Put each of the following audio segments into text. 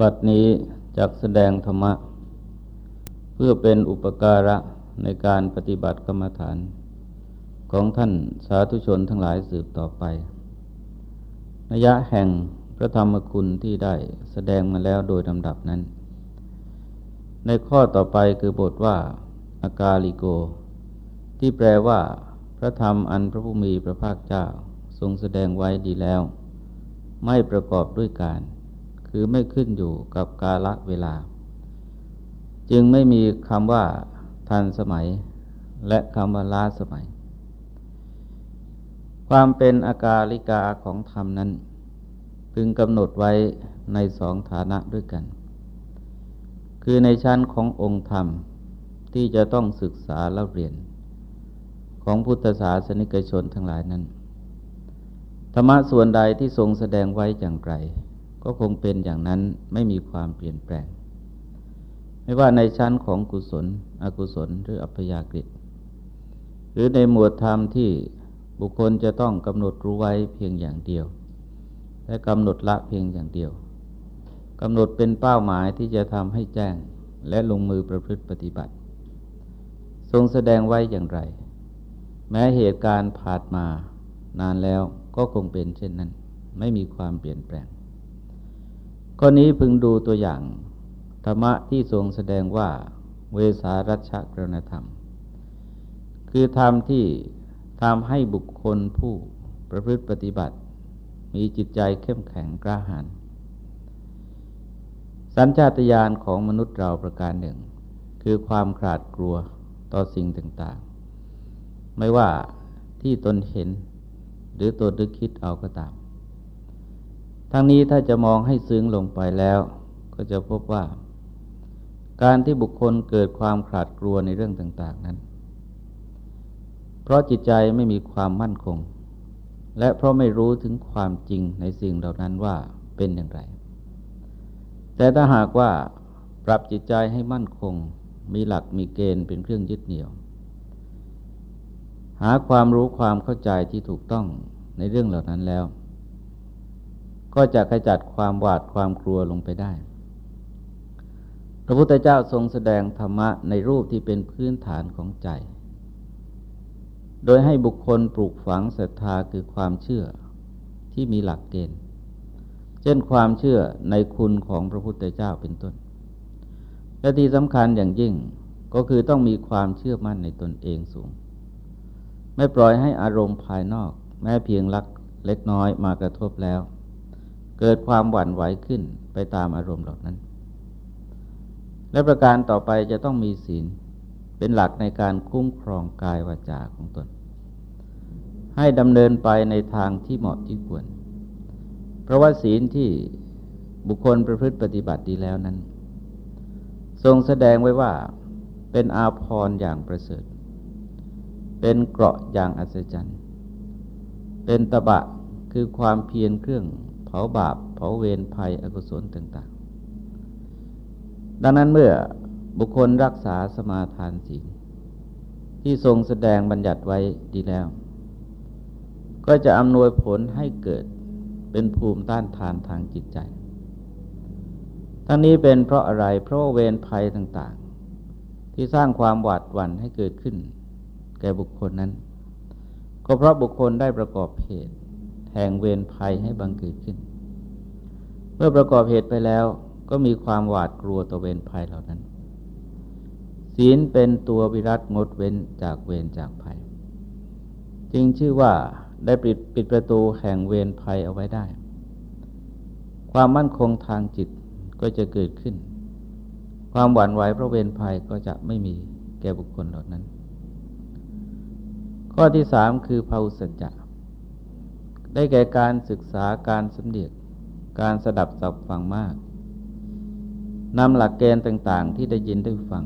บัดนี้จักแสดงธรรมะ เพื่อเป็นอุปการะในการปฏิบัติกรรมฐาน ของท่านสาธุชนทั้งหลายสืบต่อไปนยะแห่งพระธรรมคุณที่ได้แสดงมาแล้วโดยลำดับนั้น ในข้อต่อไปคือบทว่า อากาลิโก ที่แปลว่า พระธรรมอันพระผู้มีพระภาคเจ้าทรงแสดงไว้ดีแล้ว ไม่ประกอบด้วยการ คือไม่ขึ้นอยู่กับกาลเวลา จึงไม่มีคำว่าทันสมัย และคำว่าล้าสมัย ความเป็นอากาลิกาของธรรมนั้น พึงกำหนดไว้ในสองฐานะด้วยกัน คือในชั้นขององค์ธรรมที่จะต้องศึกษาเล่าเรียน ของพุทธศาสนิกชนทั้งหลายนั้น ธรรมะส่วนใดที่ทรงแสดงไว้อย่างไร ก็คงเป็นอย่างนั้นไม่มีความเปลี่ยนแปลง ไม่ว่าในชั้นของกุศล อกุศลหรืออัพยากฤิหรือในหมวดธรรมที่บุคคลจะต้องกำหนดรู้ไว้เพียงอย่างเดียว และกำหนดละเพียงอย่างเดียวกำหนดเป็นเป้าหมายที่จะทำให้แจ้งและลงมือประพฤติปฏิบัติ ทรงแสดงไว้อย่างไร แม้เหตุการณ์ผ่านมานานแล้วก็คงเป็นเช่นนั้น ไม่มีความเปลี่ยนแปลง ข้อนี้พึงดูตัวอย่าง ธรรมะที่ทรงแสดงว่า เวสารัชกรณธรรม คือธรรมที่ทำให้บุคคลผู้ประพฤติปฏิบัติ มีจิตใจเข้มแข็งกล้าหาญสัญชาตญาณของมนุษย์เราประการหนึ่ง คือความขาดกลัวต่อสิ่งต่างๆ ไม่ว่าที่ตนเห็นหรือตนนึกคิดเอาก็ตาม ทั้งนี้ถ้าจะมองให้ซึ้งลงไปแล้ว ก็จะพบว่า การที่บุคคลเกิดความขาดกลัวในเรื่องต่าง ๆนั้น เพราะจิตใจไม่มีความมั่นคง และเพราะไม่รู้ถึงความจริงในสิ่งเหล่านั้นว่าเป็นอย่างไร แต่ถ้าหากว่าปรับจิตใจให้มั่นคง มีหลักมีเกณฑ์เป็นเครื่องยึดเหนี่ยว หาความรู้ความเข้าใจที่ถูกต้องในเรื่องเหล่านั้นแล้ว ก็จะขจัดความหวาดความกลัวลงไปได้ พระพุทธเจ้าทรงแสดงธรรมะในรูปที่เป็นพื้นฐานของใจ โดยให้บุคคลปลูกฝังศรัทธาคือความเชื่อที่มีหลักเกณฑ์ เช่นความเชื่อในคุณของพระพุทธเจ้าเป็นต้น และที่สำคัญอย่างยิ่งก็คือต้องมีความเชื่อมั่นในตนเองสูง ไม่ปล่อยให้อารมณ์ภายนอก แม้เพียงลักเล็กน้อยมากระทบแล้ว เกิดความหวั่นไหวขึ้นไปตามอารมณ์เหล่านั้น และประการต่อไปจะต้องมีศีลเป็นหลักในการคุ้มครองกายวาจาของตน ให้ดำเนินไปในทางที่เหมาะที่ควร เพราะว่าศีลที่บุคคลประพฤติปฏิบัติดีแล้วนั้น ทรงแสดงไว้ว่าเป็นอาภรณ์อย่างประเสริฐ เป็นเกราะอย่างอัศจรรย์ เป็นตะบะคือความเพียรเครื่อง ผาบาป เผาเวรภัยอกุศลต่าง ๆ ดังนั้นเมื่อบุคคลรักษาสมาทานศีลที่ทรงแสดงบัญญัติไว้ดีแล้ว ก็จะอำนวยผลให้เกิดเป็นภูมิต้านทานทางจิตใจ ทั้งนี้เป็นเพราะอะไร เพราะเวรภัยต่างๆ ที่สร้างความหวาดหวั่นให้เกิดขึ้น แก่บุคคลนั้น ก็เพราะบุคคลได้ประกอบเหตุ แห่งเวรภัยให้บังเกิดขึ้น เมื่อประกอบเหตุไปแล้วก็มีความหวาดกลัวต่อเวรภัยเหล่านั้น ศีลเป็นตัววิรัตงดเว้นจากเวรจากภัย จึงชื่อว่าได้ปิดปิดประตูแห่งเวรภัยเอาไว้ได้ ความมั่นคงทางจิตก็จะเกิดขึ้น ความหวั่นไหวเพราะเวรภัยก็จะไม่มีแก่บุคคลเหล่านั้น ข้อที่สามคือภาสัจจะ ได้แก่การศึกษาการสำเนียกการสดับสับฟังมากนำหลักเกณฑ์ต่างๆ ที่ได้ยินได้ฟัง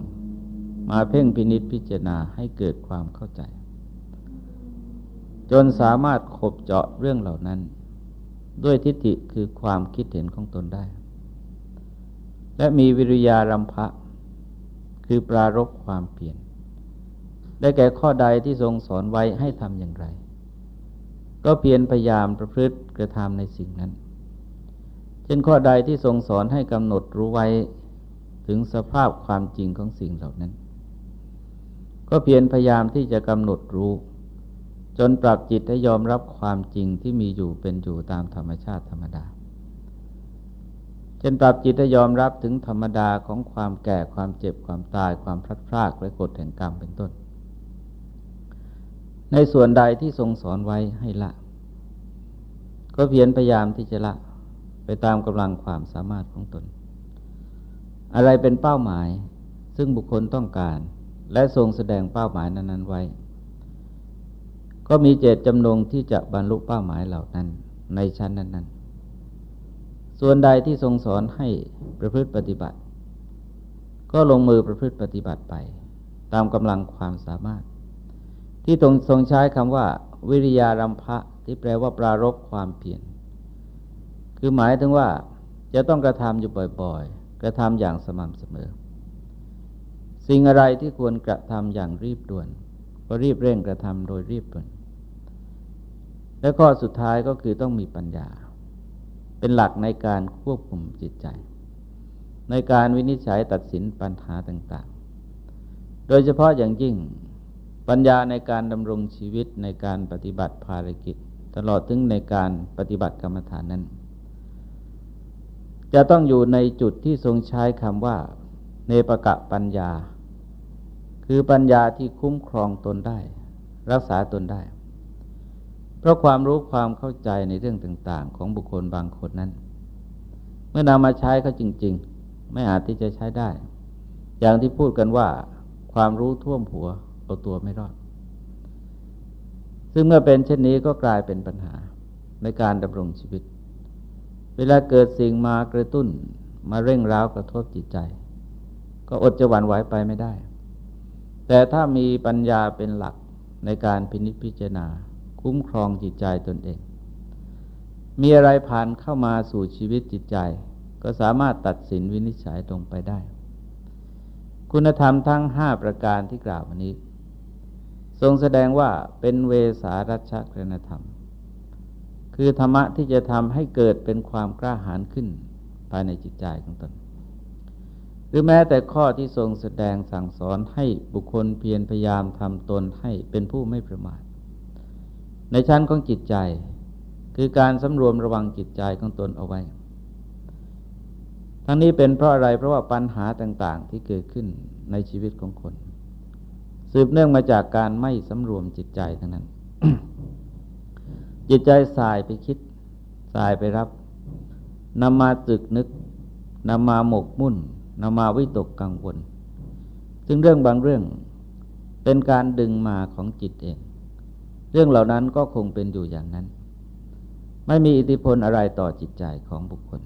มาเพ่งพินิษพิจารณาให้เกิดความเข้าใจ จนสามารถขบเจาะเรื่องเหล่านั้น ด้วยทิฏฐิคือความคิดเห็นของตนได้ และมีวิริยารำพะคือปรารบความเปลี่ยน ได้แก่ข้อใดที่ทรงสอนไว้ให้ทำอย่างไร ก็เพียรพยายามประพฤติกระทำในสิ่งนั้น เช่นข้อใดที่ทรงสอนให้กำหนดรู้ไว้ถึงสภาพความจริงของสิ่งเหล่านั้น ก็เพียรพยายามที่จะกำหนดรู้ จนปรับจิตให้ยอมรับความจริงที่มีอยู่เป็นอยู่ตามธรรมชาติธรรมดาเช่นปรับจิตให้ยอมรับถึงธรรมดาของความแก่ความเจ็บความตายความพลัดพรากและกฎแห่งกรรมเป็นต้น ในส่วนใดที่ทรงสอนไว้ให้ละ ก็เพียรพยายามที่จะละ ไปตามกำลังความสามารถของตน อะไรเป็นเป้าหมายซึ่งบุคคลต้องการ และทรงแสดงเป้าหมายนั้น ๆ ไว้ ก็มีเจตจำนงที่จะบรรลุเป้าหมายเหล่านั้น ในชั้นนั้น ๆ ส่วนใดที่ทรงสอนให้ประพฤติปฏิบัติ ก็ลงมือประพฤติปฏิบัติไป ตามกำลังความสามารถ ที่ตรงทรงใช้คำว่า วิริยารัมภะที่แปลว่าปรารบความเพียรคือหมายถึงว่าจะต้องกระทำอยู่บ่อยๆ กระทำอย่างสม่ำเสมอ สิ่งอะไรที่ควรกระทำอย่างรีบด่วน ก็รีบเร่งกระทำโดยรีบด่วน และข้อสุดท้ายก็คือต้องมีปัญญา เป็นหลักในการควบคุมจิตใจ ในการวินิจฉัยตัดสินปัญหาต่างๆ โดยเฉพาะอย่างยิ่ง ปัญญาในการดำรงชีวิตในการปฏิบัติภารกิจ ตลอดถึงในการปฏิบัติกรรมฐานนั้น จะต้องอยู่ในจุดที่ทรงใช้คำว่า เนปกะปัญญา คือปัญญาที่คุ้มครองตนได้ รักษาตนได้ เพราะความรู้ความเข้าใจในเรื่องต่าง ๆ ของบุคคลบางคนนั้น เมื่อนำมาใช้เขาจริง ๆ ไม่อาจที่จะใช้ได้ อย่างที่พูดกันว่า ความรู้ท่วมหัว เอาตัวไม่รอด ซึ่งเมื่อเป็นเช่นนี้ก็กลายเป็นปัญหาในการดำรงชีวิต เวลาเกิดสิ่งมากระตุ้นมาเร่งร้าวกระทบจิตใจ ก็อดจะหวั่นไหวไปไม่ได้ แต่ถ้ามีปัญญาเป็นหลักในการพินิจพิจารณา คุ้มครองจิตใจตนเอง มีอะไรผ่านเข้ามาสู่ชีวิตจิตใจ ก็สามารถตัดสินวินิจฉัยตรงไปได้ คุณธรรมทั้งห้าประการที่กล่าวมานี้ ทรงแสดงว่าเป็นเวสารัชกรณธรรม คือธรรมะที่จะทำให้เกิดเป็นความกล้าหาญขึ้นภายในจิตใจของตนหรือแม้แต่ข้อที่ทรงแสดงสั่งสอนให้บุคคลเพียรพยายามทำตนให้เป็นผู้ไม่ประมาท ในชั้นของจิตใจ คือการสำรวมระวังจิตใจของตนเอาไว้ ทั้งนี้เป็นเพราะอะไรเพราะว่าปัญหาต่างๆที่เกิดขึ้นในชีวิตของคน สืบเนื่องมาจากการไม่สำรวมจิตใจทั้งนั้น จิตใจสายไปคิด สายไปรับนำมาตึกนึกนำมาหมกมุ่นนำมาวิตกกังวล ซึ่งเรื่องบางเรื่องเป็นการดึงมาของจิตเอง เรื่องเหล่านั้นก็คงเป็นอยู่อย่างนั้น ไม่มีอิทธิพลอะไรต่อจิตใจของบุคคล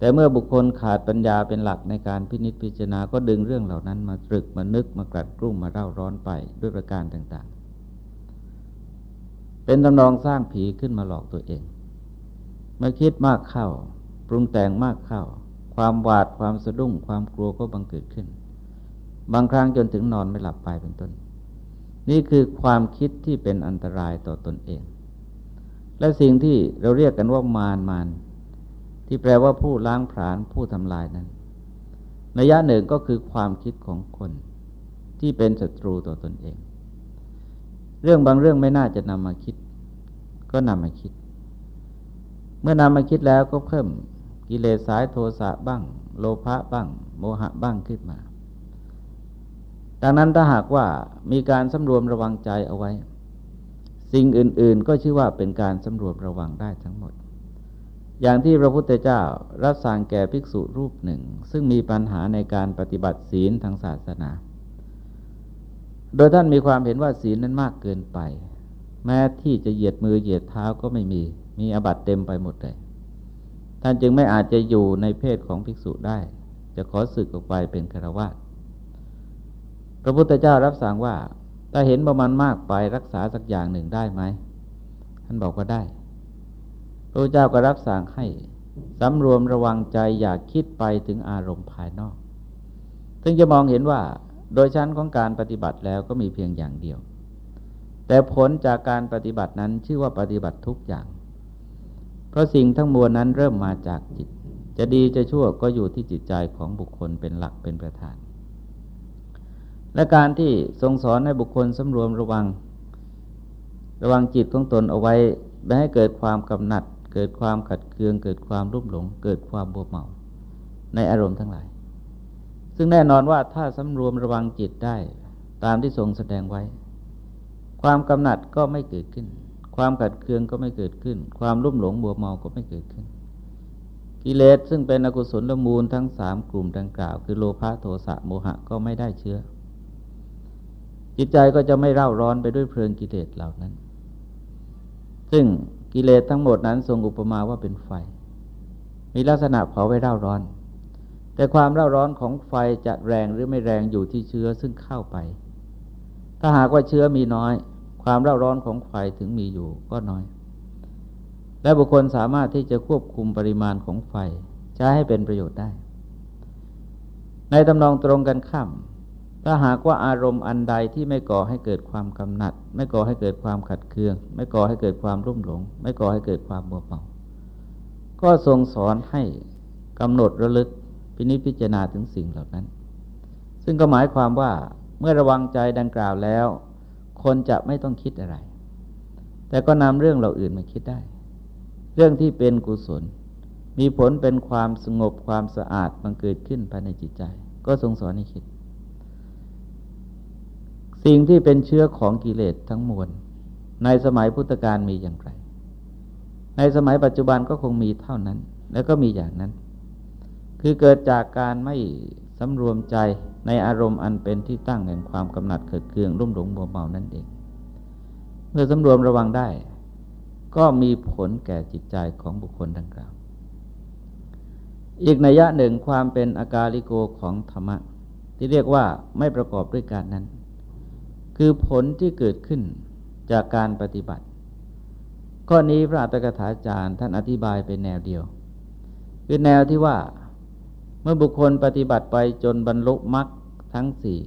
แต่เมื่อบุคคลขาดปัญญาเป็นหลักในการพินิจพิจารณาก็ดึงเรื่องเหล่านั้นมาตรึกมานึกมากลัดกลุ้มมาเร่าร้อนไปด้วยประการต่าง ๆ เป็นตำนองสร้างผีขึ้นมาหลอกตัวเอง เมื่อคิดมากเข้า ปรุงแต่งมากเข้า ความหวาดความสะดุ้ง ความกลัวก็บังเกิดขึ้น บางครั้งจนถึงนอนไม่หลับไปเป็นต้น นี่คือความคิดที่เป็นอันตรายต่อตอนเอง และสิ่งที่เราเรียกกันว่ามารมาร ที่แปลว่าผู้ล้างผลาญผู้ทำลายนั้นนัยยะหนึ่งก็คือความคิดของคนที่เป็นศัตรูต่อตนเอง เรื่องบางเรื่องไม่น่าจะนำมาคิด ก็นำมาคิด เมื่อนำมาคิดแล้วก็เพิ่มกิเลสสายโทสะบ้าง โลภะบ้าง โมหะบ้างขึ้นมา ดังนั้นถ้าหากว่ามีการสำรวมระวังใจเอาไว้ สิ่งอื่น ๆ ก็ชื่อว่าเป็นการสำรวมระวังได้ทั้งหมด อย่างที่พระพุทธเจ้ารับสั่งแก่ภิกษุรูปหนึ่ง ซึ่งมีปัญหาในการปฏิบัติศีลทางศาสนา โดยท่านมีความเห็นว่าศีลนั้นมากเกินไป แม้ที่จะเหยียดมือเหยียดเท้าก็ไม่มี มีอบัตเต็มไปหมดเลย ท่านจึงไม่อาจจะอยู่ในเพศของภิกษุได้ จะขอสึกออกไปเป็นคารวะพระพุทธเจ้ารับสั่งว่า ถ้าเห็นประมาณมากไปรักษาสักอย่างหนึ่งได้ไหม ท่านบอกว่าได้ พระเจ้าก็รับสั่งให้สำรวมระวังใจอย่าคิดไปถึงอารมณ์ภายนอก ซึ่งจะมองเห็นว่าโดยชั้นของการปฏิบัติแล้วก็มีเพียงอย่างเดียว แต่ผลจากการปฏิบัตินั้นชื่อว่าปฏิบัติทุกอย่าง เพราะสิ่งทั้งมวลนั้นเริ่มมาจากจิต จะดีจะชั่วก็อยู่ที่จิตใจของบุคคลเป็นหลักเป็นประธาน และการที่ทรงสอนให้บุคคลสำรวมระวัง ระวังจิตของตนเอาไว้ไม่ให้เกิดความกำหนัด เกิดความขัดเคือง เกิดความรุ่มหลง เกิดความบวมเมา ในอารมณ์ทั้งหลาย ซึ่งแน่นอนว่าถ้าสำรวมระวังจิตได้ตามที่ทรงแสดงไว้ ความกำหนัดก็ไม่เกิดขึ้น ความขัดเคืองก็ไม่เกิดขึ้น ความรุ่มหลงบัวเมาก็ไม่เกิดขึ้น กิเลสซึ่งเป็นอกุศลละมูลทั้งสามกลุ่มดังกล่าว คือโลภะโทสะโมหะก็ไม่ได้เชื้อ จิตใจก็จะไม่เร่าร้อนไปด้วยเพลิงกิเลสเหล่านั้น ซึ่ง กิเลสทั้งหมดนั้นทรงอุปมาว่าเป็นไฟ มีลักษณะเผาไว้เร่าร้อน แต่ความเร่าร้อนของไฟจะแรงหรือไม่แรงอยู่ที่เชื้อซึ่งเข้าไป ถ้าหากว่าเชื้อมีน้อย ความเร่าร้อนของไฟถึงมีอยู่ก็น้อย และบุคคลสามารถที่จะควบคุมปริมาณของไฟใช้ให้เป็นประโยชน์ได้ ในตำนองตรงกันข้าม ถ้าหากว่าอารมณ์อันใดที่ไม่ก่อให้เกิดความกำหนัด ไม่ก่อให้เกิดความขัดเคือง ไม่ก่อให้เกิดความรุ่มหลง ไม่ก่อให้เกิดความบัวเมาก็ทรงสอนให้กำหนดระลึกพินิจพิจารณาถึงสิ่งเหล่านั้น ซึ่งก็หมายความว่าเมื่อระวังใจดังกล่าวแล้ว คนจะไม่ต้องคิดอะไร แต่ก็นำเรื่องเหล่าอื่นมาคิดได้ เรื่องที่เป็นกุศล มีผลเป็นความสงบความสะอาดบังเกิดขึ้นภายในจิตใจ ก็ทรงสอนให้คิด สิ่งที่เป็นเชื้อของกิเลสทั้งมวล ในสมัยพุทธกาลมีอย่างไร ในสมัยปัจจุบันก็คงมีเท่านั้น แล้วก็มีอย่างนั้น คือเกิดจากการไม่สำรวมใจในอารมณ์อันเป็นที่ตั้งแห่งความกำหนัดเกิดเคืองรุ่มหลงบัวเมานั่นเอง เมื่อสำรวมระวังได้ ก็มีผลแก่จิตใจของบุคคลดังกล่าว อีกนัยยะหนึ่งความเป็นอากาลิโกของธรรมะ ที่เรียกว่าไม่ประกอบด้วยการนั้น คือผลที่เกิดขึ้นจากการปฏิบัติ ข้อนี้พระอัตถกถาจารย์ท่านอธิบายเป็นแนวเดียว คือแนวที่ว่าเมื่อบุคคลปฏิบัติไปจนบรรลุมรรคทั้งสี่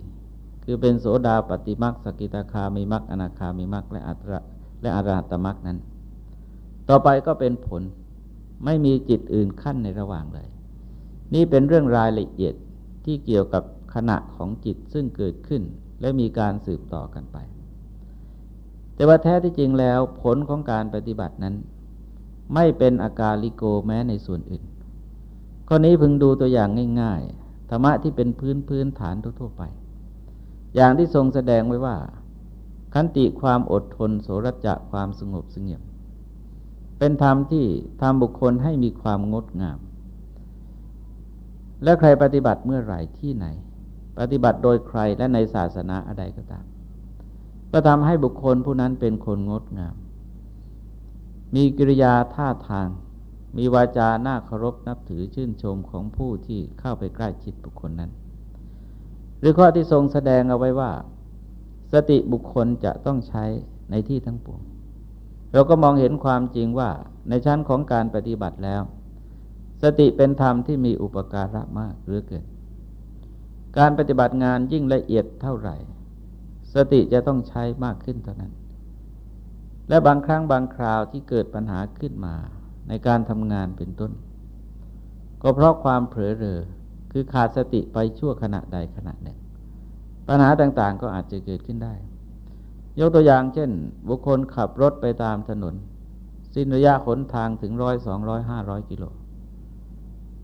คือเป็นโสดาปฏิมรรคสกิตาคามีมรรคอนาคามีมรรคและอัตระและอรหัตมรรคนั้น ต่อไปก็เป็นผลไม่มีจิตอื่นขั้นในระหว่างเลย นี่เป็นเรื่องรายละเอียดที่เกี่ยวกับขณะของจิตซึ่งเกิดขึ้น และมีการสืบต่อกันไป แต่ว่าแท้ที่จริงแล้วผลของการปฏิบัตินั้น ไม่เป็นอาการลิโกแม้ในส่วนอื่น ข้อนี้พึงดูตัวอย่างง่าย ๆ ธรรมะที่เป็นพื้นพื้นฐานทั่วๆไป อย่างที่ทรงแสดงไว้ว่า ขันติความอดทนโสรจะความสงบสงบเป็นธรรมที่ทำบุคคลให้มีความงดงาม และใครปฏิบัติเมื่อไหร่ที่ไหน ปฏิบัติโดยใครและในศาสนาอะไรก็ตาม ก็ทำให้บุคคลผู้นั้นเป็นคนงดงาม มีกิริยาท่าทาง มีวาจาหน้าเคารพนับถือชื่นชมของผู้ที่เข้าไปใกล้ชิดบุคคลนั้น หรือข้อที่ทรงแสดงเอาไว้ว่า สติบุคคลจะต้องใช้ในที่ทั้งปวง เราก็มองเห็นความจริงว่าในชั้นของการปฏิบัติแล้ว สติเป็นธรรมที่มีอุปการะมากหรือเกิน การปฏิบัติงานยิ่งละเอียดเท่าไหร่ สติจะต้องใช้มากขึ้นเท่านั้น และบางครั้งบางคราวที่เกิดปัญหาขึ้นมาในการทำงานเป็นต้น ก็เพราะความเผลอเรอคือขาดสติไปชั่วขณะใดขณะหนึ่ง ปัญหาต่างๆก็อาจจะเกิดขึ้นได้ ยกตัวอย่างเช่น บุคคลขับรถไปตามถนน สิ้นระยะขนทางถึงร้อยสองร้อยห้าร้อยกิโล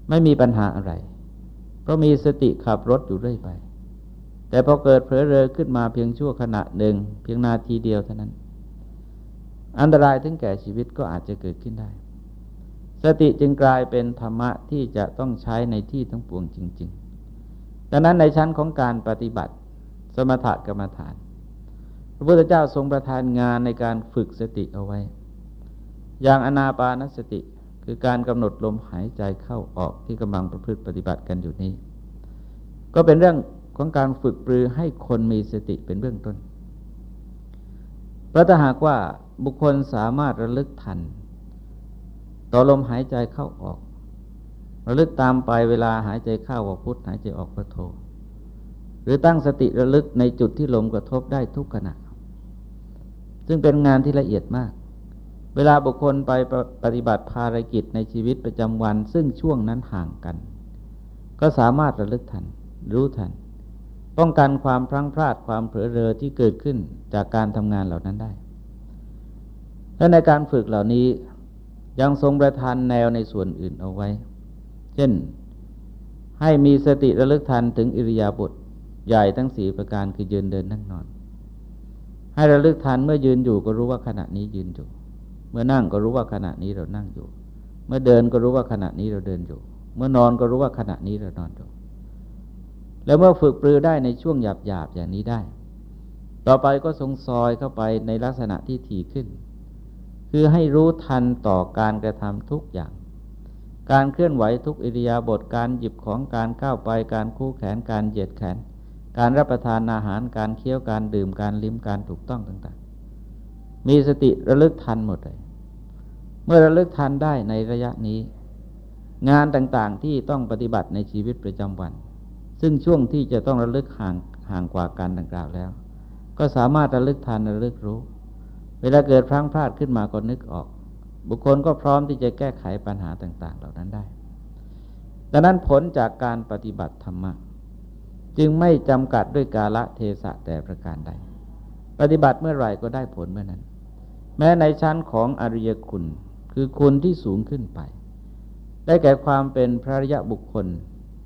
ไม่มีปัญหาอะไร เพราะมีสติขับรถอยู่เรื่อยไป แต่พอเกิดเผลอเรอขึ้นมาเพียงชั่วขณะหนึ่ง เพียงนาทีเดียวเท่านั้น อันตรายถึงแก่ชีวิตก็อาจจะเกิดขึ้นได้ สติจึงกลายเป็นธรรมะที่จะต้องใช้ในที่ทั้งปวงจริง ๆ ดังนั้นในชั้นของการปฏิบัติ สมถกรรมฐาน พระพุทธเจ้าทรงประทานงานในการฝึกสติเอาไว้ อย่างอนาปานสติ คือการกำหนดลมหายใจเข้าออกที่กำลังประพฤติปฏิบัติกันอยู่นี้ ก็เป็นเรื่องของการฝึกปรือให้คนมีสติเป็นเบื้องต้น เพราะถ้าหากว่าบุคคลสามารถระลึกทัน ต่อลมหายใจเข้าออก ระลึกตามไปเวลาหายใจเข้าว่าพุทธหายใจออกว่าโทหรือตั้งสติระลึกในจุดที่ลมกระทบได้ทุกขณะ ซึ่งเป็นงานที่ละเอียดมาก วเวลาบุคคลไปปฏิบัติภารกิจในชีวิตประจำวัน ซึ่งช่วงนั้นห่างกัน ก็สามารถระลึกทัน รู้ทัน ป้องกันความพลั้งพลาดความเผลอเรอที่เกิดขึ้นจากการทำงานเหล่านั้นได้และในการฝึกเหล่านี้ยังทรงประทานแนวในส่วนอื่นเอาไว้ เช่น ให้มีสติระลึกทันถึงอิริยาบถใหญ่ทั้งสี่ประการคือยืนเดินนั่งนอน ให้ระลึกทันเมื่อยืนอยู่ก็รู้ว่าขณะนี้ยืนอยู่ เมื่อนั่งก็รู้ว่าขณะนี้เรานั่งอยู่ เมื่อเดินก็รู้ว่าขณะนี้เราเดินอยู่ เมื่อนอนก็รู้ว่าขณะนี้เรานอนอยู่ แล้วเมื่อฝึกปรือได้ในช่วงหยาบๆอย่างนี้ได้ ต่อไปก็ทรงซอยเข้าไปในลักษณะที่ถี่ขึ้น คือให้รู้ทันต่อการกระทำทุกอย่าง การเคลื่อนไหวทุกอิริยาบถการหยิบของการก้าวไปการคู่แขนการเหยียดแขน การรับประทานอาหารการเคี้ยวการดื่มการลิ้มการถูกต้องต่างๆ มีสติระลึกทันหมดเลย เมื่อระลึกทันได้ในระยะนี้ งานต่างๆที่ต้องปฏิบัติในชีวิตประจำวัน ซึ่งช่วงที่จะต้องระลึกห่างห่างกว่าการดังกล่าวแล้ว ก็สามารถระลึกทันระลึกรู้ เวลาเกิดพลั้งพลาดขึ้นมาก็นึกออก บุคคลก็พร้อมที่จะแก้ไขปัญหาต่าง ๆ เหล่านั้นได้ดังนั้นผลจากการปฏิบัติธรรมะจึงไม่จำกัดด้วยกาละเทศะแต่ประการใด ปฏิบัติเมื่อไหร่ก็ได้ผลเมื่อนั้น แม้ในชั้นของอริยคุณ คือคุณที่สูงขึ้นไป ได้แก่ความเป็นพระริยบุคคล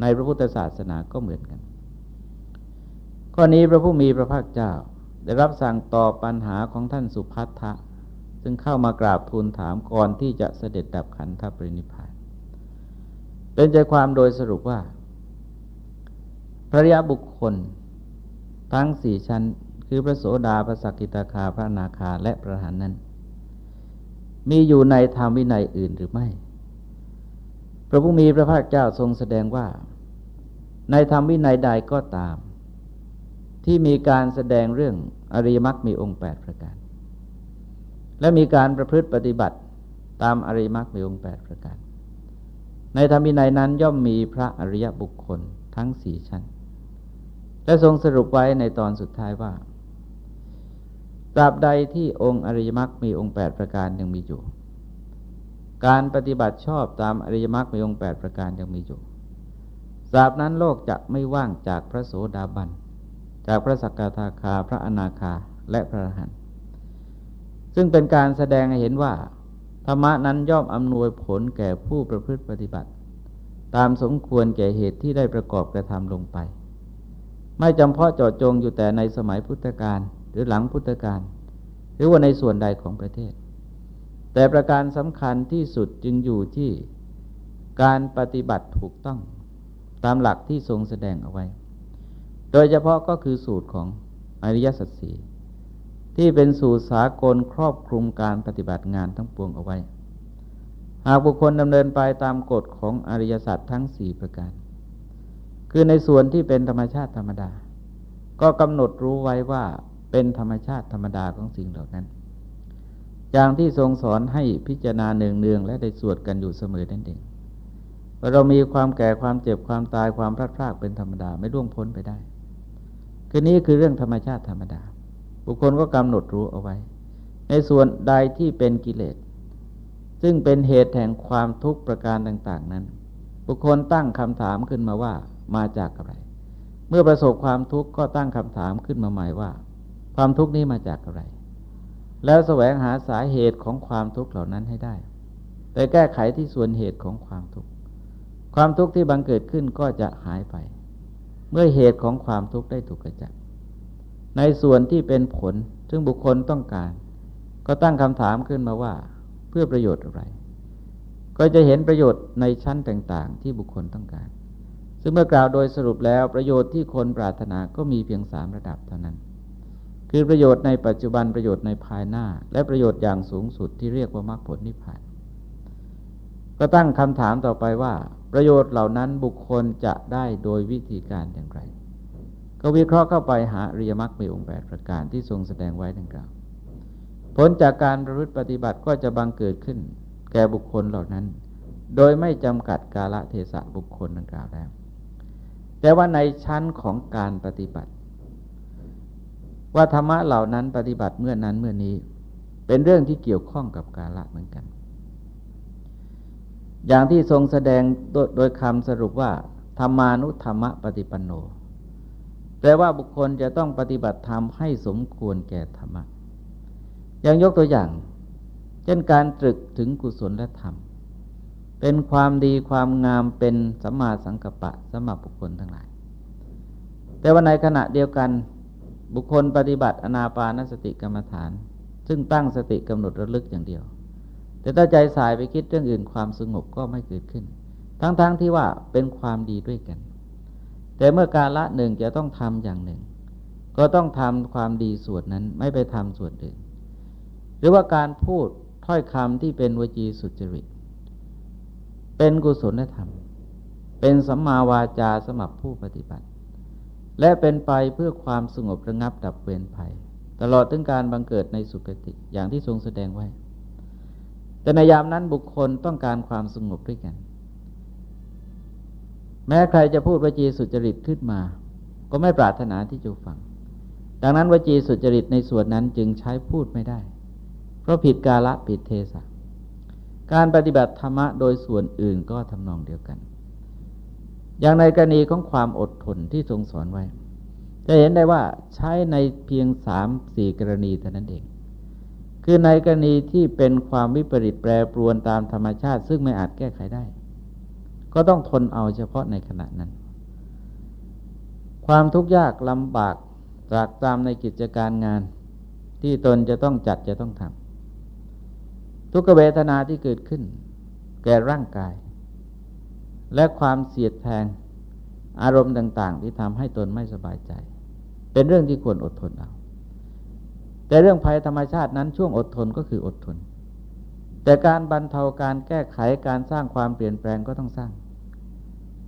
ในพระพุทธศาสนาก็เหมือนกัน ข้อนี้พระผู้มีพระภาคเจ้า ได้รับสั่งตอบปัญหาของท่านสุพัทธะ ซึ่งเข้ามากราบทูลถามก่อนที่จะเสด็จดับขันธปรินิพาน เป็นใจความโดยสรุปว่า พระยบุคคลทั้งสี่ชั้น คือพระโสดาพระสกิตาคาพระนาคาและพระหันนั้น มีอยู่ในธรรมวินัยอื่นหรือไม่ พระผู้มีพระภาคเจ้าทรงแสดงว่า ในธรรมวินัยใดก็ตาม ที่มีการแสดงเรื่องอริยมรรคมีองค์แปดประการ และมีการประพฤติปฏิบัติตามอริยมรรคมีองค์แปดประการ ในธรรมวินัยนั้นย่อมมีพระอริยบุคคลทั้งสี่ชั้นและทรงสรุปไว้ในตอนสุดท้ายว่า ตราบใดที่องค์อริยมรรคมีองค์แปดประการยังมีอยู่ การปฏิบัติชอบตามอริยมรรคมีองค์แปดประการยังมีอยู่ตราบนั้นโลกจะไม่ว่างจากพระโสดาบัน จากพระสักกาทาคา พระอนาคา และพระอรหันต์ ซึ่งเป็นการแสดงให้เห็นว่า ธรรมะนั้นย่อมอำนวยผลแก่ผู้ประพฤติปฏิบัติ ตามสมควรแก่เหตุที่ได้ประกอบกระทำลงไป ไม่จำเพาะเจาะจงอยู่แต่ในสมัยพุทธกาล หรือหลังพุทธกาลหรือว่าในส่วนใดของประเทศ แต่ประการสำคัญที่สุดจึงอยู่ที่การปฏิบัติถูกต้องตามหลักที่ทรงแสดงเอาไว้ โดยเฉพาะก็คือสูตรของอริยสัจสีที่เป็นสูตรสากลครอบคลุมการปฏิบัติงานทั้งปวงเอาไว้ หากบุคคลดำเนินไปตามกฎของอริยสัจทั้งสี่ประการ คือในส่วนที่เป็นธรรมชาติธรรมดา ก็กำหนดรู้ไว้ว่า เป็นธรรมชาติธรรมดาของสิ่งเหล่านั้น อย่างที่ทรงสอนให้พิจารณาเนืองๆและได้สวดกันอยู่เสมอนั่นเองเรามีความแก่ความเจ็บความตายความพลาดพลาดเป็นธรรมดาไม่ล่วงพ้นไปได้ คือนี้คือเรื่องธรรมชาติธรรมดา บุคคลก็กำหนดรู้เอาไว้ ในส่วนใดที่เป็นกิเลส ซึ่งเป็นเหตุแห่งความทุกข์ประการต่าง ๆ นั้น บุคคลตั้งคำถามขึ้นมาว่ามาจากอะไร เมื่อประสบความทุกข์ก็ตั้งคำถามขึ้นมาใหม่ว่า ความทุกข์นี้มาจากอะไร แล้วแสวงหาสาเหตุของความทุกข์เหล่านั้นให้ได้แต่แก้ไขที่ส่วนเหตุของความทุกข์ ความทุกข์ที่บังเกิดขึ้นก็จะหายไป เมื่อเหตุของความทุกข์ได้ถูกกระจัด ในส่วนที่เป็นผลซึ่งบุคคลต้องการ ก็ตั้งคำถามขึ้นมาว่า เพื่อประโยชน์อะไร ก็จะเห็นประโยชน์ในชั้นต่าง ๆ ที่บุคคลต้องการ ซึ่งเมื่อกล่าวโดยสรุปแล้วประโยชน์ที่คนปรารถนาก็มีเพียงสามระดับเท่านั้น คือประโยชน์ในปัจจุบันประโยชน์ในภายหน้า และประโยชน์อย่างสูงสุดที่เรียกว่ามรรคผลนิพพาน ก็ตั้งคำถามต่อไปว่า ประโยชน์เหล่านั้นบุคคลจะได้โดยวิธีการอย่างไร ก็วิเคราะห์เข้าไปหาอริยมรรคมีองค์แปดประการที่ทรงแสดงไว้ดังกล่าวผลจากการประพฤติปฏิบัติก็จะบังเกิดขึ้น แก่บุคคลเหล่านั้น โดยไม่จำกัดกาลเทศะบุคคลดังกล่าวแล้ว แต่ว่าในชั้นของการปฏิบัติ ว่าธรรมะเหล่านั้นปฏิบัติเมื่อนั้นเมื่อนี้ เป็นเรื่องที่เกี่ยวข้องกับกาละเหมือนกัน อย่างที่ทรงแสดงโดยโดยคำสรุปว่า ธรรมานุธรรมปฏิปันโน แปลว่าบุคคลจะต้องปฏิบัติธรรมให้สมควรแก่ธรรมะอย่างยกตัวอย่าง เช่นการตรึกถึงกุศลและธรรม เป็นความดีความงามเป็นสัมมาสังกัปปะสำหรับบุคคลทั้งหลาย แต่ว่าในขณะเดียวกัน บุคคลปฏิบัติอนาปานสติกรรมฐาน ซึ่งตั้งสติกำหนดระลึกอย่างเดียว แต่ถ้าใจสายไปคิดเรื่องอื่นความสงบก็ไม่เกิดขึ้น ทั้งๆทที่ว่าเป็นความดีด้วยกัน แต่เมื่อการละหนึ่งจะต้องทำอย่างหนึ่ง ก็ต้องทำความดีส่วนนั้นไม่ไปทำส่วนอื่น หรือว่าการพูดถ้อยคำที่เป็นวจีสุจริต เป็นกุศลธรรม เป็นสัมมาวาจาสมับผู้ปฏิบัติ และเป็นไปเพื่อความสงบระงับดับเวรภัย ตลอดถึงการบังเกิดในสุคติอย่างที่ทรงแสดงไว้ แต่ในยามนั้นบุคคลต้องการความสงบด้วยกัน แม้ใครจะพูดวจีสุจริตขึ้นมา ก็ไม่ปรารถนาที่จะฟัง ดังนั้นวจีสุจริตในส่วนนั้นจึงใช้พูดไม่ได้ เพราะผิดกาละผิดเทศะการปฏิบัติธรรมะโดยส่วนอื่นก็ทำนองเดียวกัน อย่างในกรณีของความอดทนที่ทรงสอนไว้ จะเห็นได้ว่าใช้ในเพียงสามสี่กรณีเท่านั้นเอง คือในกรณีที่เป็นความวิปริตแปรปรวนตามธรรมชาติ ซึ่งไม่อาจแก้ไขได้ ก็ต้องทนเอาเฉพาะในขณะนั้น ความทุกข์ยากลำบากจากตามในกิจการงาน ที่ตนจะต้องจัดจะต้องทำทุกเวทนาที่เกิดขึ้น แก่ร่างกาย และความเสียดแทงอารมณ์ต่าง ๆ ที่ทำให้ตนไม่สบายใจ เป็นเรื่องที่ควรอดทนเอา แต่เรื่องภัยธรรมชาตินั้นช่วงอดทนก็คืออดทน แต่การบรรเทาการแก้ไขการสร้างความเปลี่ยนแปลงก็ต้องสร้าง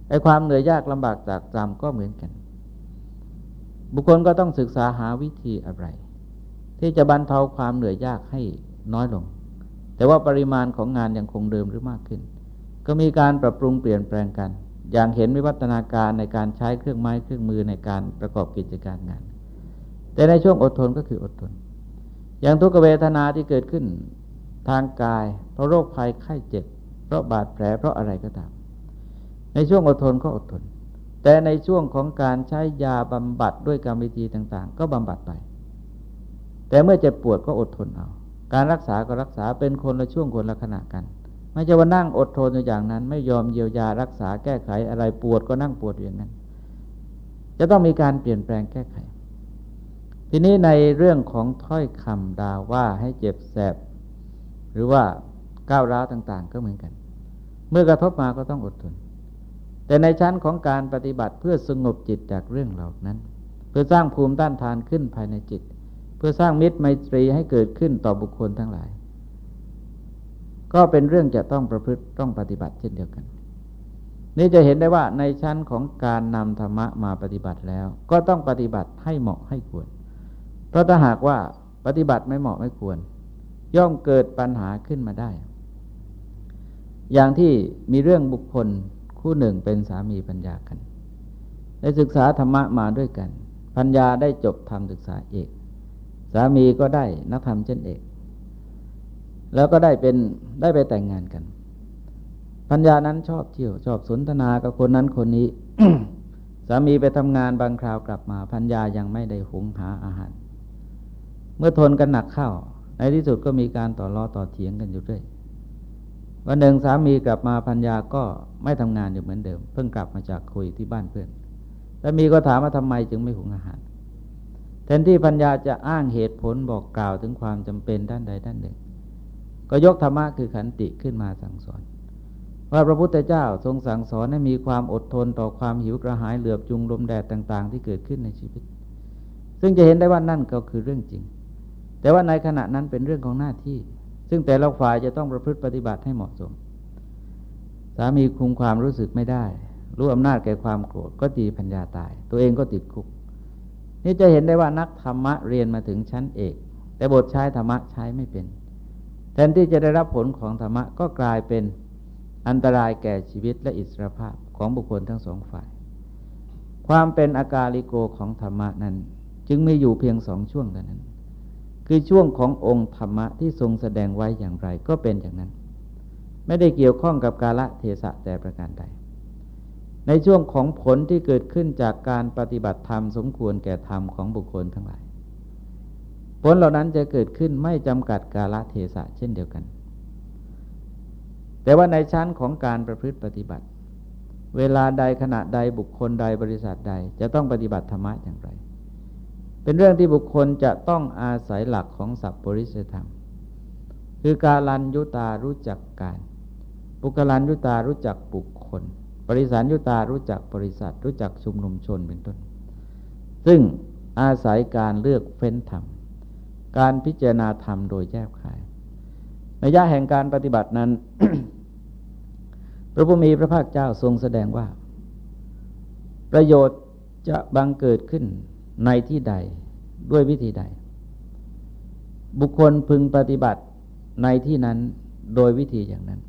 ไอ้ความเหนื่อยยากลำบากจากจำก็เหมือนกัน บุคคลก็ต้องศึกษาหาวิธีอะไร ที่จะบรรเทาความเหนื่อยยากให้น้อยลง แต่ว่าปริมาณของงานยังคงเดิมหรือมากขึ้น ก็มีการปรับปรุงเปลี่ยนแปลงกัน อย่างเห็นวิวัฒนาการในการใช้เครื่องไม้เครื่องมือในการประกอบกิจการงาน แต่ในช่วงอดทนก็คืออดทน อย่างทุกเวทนาที่เกิดขึ้นทางกาย เพราะโรคภัยไข้เจ็บ เพราะบาดแผลเพราะอะไรก็ตาม ในช่วงอดทนก็อดทน แต่ในช่วงของการใช้ยาบำบัดด้วยกรรมวิธีต่าง ๆ ก็บำบัดไป แต่เมื่อเจ็บปวดก็อดทนเอา การรักษาก็รักษาเป็นคนละช่วงคนละขณะกัน ไม่ใช่ว่านั่งอดทนอย่างนั้น ไม่ยอมเยียวยารักษาแก้ไขอะไรปวดก็นั่งปวดอย่างนั้น จะต้องมีการเปลี่ยนแปลงแก้ไข ทีนี้ในเรื่องของถ้อยคำด่าว่าให้เจ็บแสบ หรือว่าก้าวร้าวต่าง ๆ ก็เหมือนกัน เมื่อกระทบมาก็ต้องอดทน แต่ในชั้นของการปฏิบัติเพื่อสงบจิตจากเรื่องเหล่านั้น เพื่อสร้างภูมิต้านทานขึ้นภายในจิต เพื่อสร้างมิตรไมตรีให้เกิดขึ้นต่อบุคคลทั้งหลาย ก็เป็นเรื่องจะต้องประพฤติต้องปฏิบัติเช่นเดียวกัน นี่จะเห็นได้ว่าในชั้นของการนำธรรมะมาปฏิบัติแล้ว ก็ต้องปฏิบัติให้เหมาะให้ควร เพราะถ้าหากว่าปฏิบัติไม่เหมาะไม่ควร ย่อมเกิดปัญหาขึ้นมาได้ อย่างที่มีเรื่องบุคคลคู่หนึ่งเป็นสามีปัญญากัน ได้ศึกษาธรรมะมาด้วยกัน ปัญญาได้จบทำศึกษาเอก สามีก็ได้นักธรรมเช่นเอก แล้วก็ได้เป็นได้ไปแต่งงานกันปัญญานั้นชอบเที่ยวชอบสนทนากับคนนั้นคนนี้สามีไปทำงานบางคราวกลับมาพัญญายังไม่ได้หุงหาอาหาร เมื่อทนกันหนักเข้า ในที่สุดก็มีการต่อรอต่อเถียงกันอยู่ด้วยวันหนึ่งสามีกลับมาพัญญาก็ไม่ทำงานอยู่เหมือนเดิม เพิ่งกลับมาจากคุยที่บ้านเพื่อนสามีก็ถามว่าทำไมจึงไม่หุงอาหารแทนที่พัญญาจะอ้างเหตุผลบอกกล่าวถึงความจำเป็นด้านใดด้านหนึ่ง ก็ยกธรรมะคือขันติขึ้นมาสั่งสอน ว่าพระพุทธเจ้าทรงสั่งสอนให้มีความอดทนต่อความหิวกระหายเหลือบจุงลมแดดต่าง ๆ ที่เกิดขึ้นในชีวิต ซึ่งจะเห็นได้ว่านั่นก็คือเรื่องจริง แต่ว่าในขณะนั้นเป็นเรื่องของหน้าที่ ซึ่งแต่ละฝ่ายจะต้องประพฤติปฏิบัติให้เหมาะสม สามีคุมความรู้สึกไม่ได้ รู้อำนาจแก่ความโกรธก็ตีพัญญาตาย ตัวเองก็ติดคุก นี่จะเห็นได้ว่านักธรรมะเรียนมาถึงชั้นเอก แต่บทใช้ธรรมะใช้ไม่เป็น แทนที่จะได้รับผลของธรรมะก็กลายเป็นอันตรายแก่ชีวิตและอิสรภาพของบุคคลทั้งสองฝ่าย ความเป็นอากาลิโกของธรรมะนั้น จึงไม่อยู่เพียงสองช่วงเท่านั้น คือช่วงขององค์ธรรมะที่ทรงแสดงไว้อย่างไรก็เป็นอย่างนั้น ไม่ได้เกี่ยวข้องกับกาละเทศะแต่ประการใด ในช่วงของผลที่เกิดขึ้นจากการปฏิบัติธรรมสมควรแก่ธรรมของบุคคลทั้งหลาย ผลเหล่านั้นจะเกิดขึ้นไม่จำกัดกาลเทศะเช่นเดียวกัน แต่ว่าในชั้นของการประพฤติปฏิบัติ เวลาใดขณะใดบุคคลใดบริษัทใด จะต้องปฏิบัติธรรมะอย่างไร เป็นเรื่องที่บุคคลจะต้องอาศัยหลักของสัพปริสธรรม คือการลันยุตารู้จักการ ปุกลันยุตารู้จักบุคคล ปริสานยุตารู้จักบริษัท รู้จักชุมนุมชนเป็นต้น ซึ่งอาศัยการเลือกเฟ้นธรรม การพิจารณาธรรมโดยแยบขายในยะแห่งการปฏิบัตินั้น พระพุทธมีพระภาคเจ้าทรงแสดงว่า ประโยชน์จะบังเกิดขึ้นในที่ใดด้วยวิธีใด บุคคลพึงปฏิบัติในที่นั้นโดยวิธีอย่างนั้น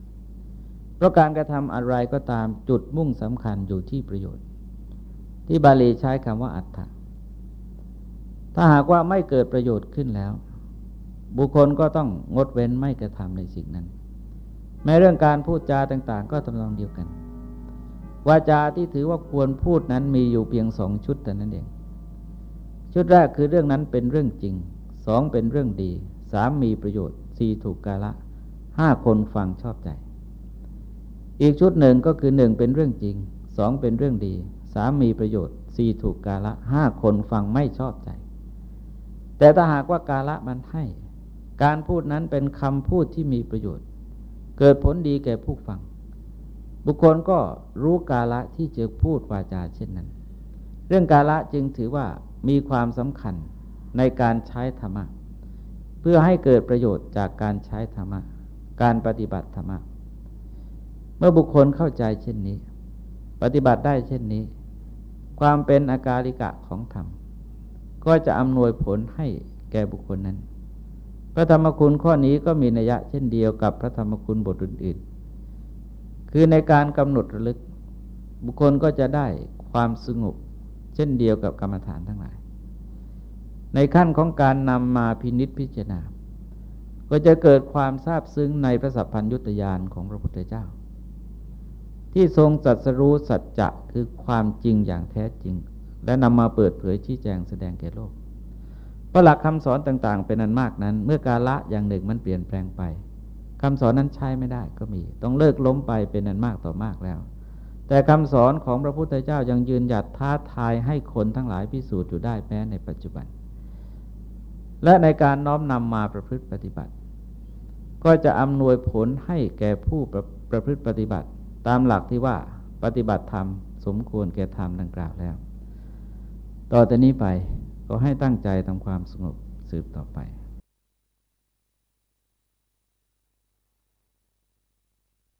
เพราะการกระทำอะไรก็ตามจุดมุ่งสำคัญอยู่ที่ประโยชน์ ที่บาลีใช้คำว่าอัตถะ ถ้าหากว่าไม่เกิดประโยชน์ขึ้นแล้ว บุคคลก็ต้องงดเว้นไม่กระทำในสิ่งนั้น แม้เรื่องการพูดจาต่าง ๆ ก็ทำนองเดียวกันวาจาที่ถือว่าควรพูดนั้นมีอยู่เพียงสองชุดแต่นั้นเอง ชุดแรกคือเรื่องนั้นเป็นเรื่องจริงสองเป็นเรื่องดีสามมีประโยชน์สี่ถูกกาละห้าคนฟังชอบใจ อีกชุดหนึ่งก็คือหนึ่งเป็นเรื่องจริงสองเป็นเรื่องดีสามมีประโยชน์สี่ถูกกาละห้าคนฟังไม่ชอบใจ แต่ถ้าหากว่ากาละมันให้ การพูดนั้นเป็นคำพูดที่มีประโยชน์ เกิดผลดีแก่ผู้ฟัง บุคคลก็รู้กาละที่จะพูดวาจาเช่นนั้น เรื่องกาละจึงถือว่ามีความสำคัญในการใช้ธรรมะ เพื่อให้เกิดประโยชน์จากการใช้ธรรมะ การปฏิบัติธรรมะ เมื่อบุคคลเข้าใจเช่นนี้ ปฏิบัติได้เช่นนี้ ความเป็นอาการิกะของธรรม ก็จะอำนวยผลให้แก่บุคคลนั้น พระธรรมคุณข้อนี้ก็มีนัยยะเช่นเดียวกับพระธรรมคุณบทอื่นๆ คือในการกำหนดระลึก บุคคลก็จะได้ความสงบเช่นเดียวกับกรรมฐานทั้งหลาย ในขั้นของการนำมาพินิษพิจารณา ก็จะเกิดความทราบซึ้งในพระสัพพัญยุตยานของพระพุทธเจ้า ที่ทรงจัดสรู้สัจจะคือความจริงอย่างแท้จริง และนำมาเปิดเผยชี้แจงแสดงแก่โลกเพราะหลักคำสอนต่างๆ เป็นอันมากนั้น เมื่อกาละอย่างหนึ่งมันเปลี่ยนแปลงไปคำสอนนั้นใช้ไม่ได้ก็มี ต้องเลิกล้มไปเป็นอันมากต่อมากแล้ว แต่คำสอนของพระพุทธเจ้ายังยืนหยัดท้าทายให้คนทั้งหลายพิสูจน์อยู่ได้แม้ในปัจจุบัน และในการน้อมนำมาประพฤติปฏิบัติ ก็จะอำนวยผลให้แก่ผู้ประประพฤติปฏิบัติ ตามหลักที่ว่าปฏิบัติธรรมสมควรแก่ธรรมดังกล่าวแล้ว ต่อแต่นี้ไปก็ให้ตั้งใจทำความสงบสืบต่อไป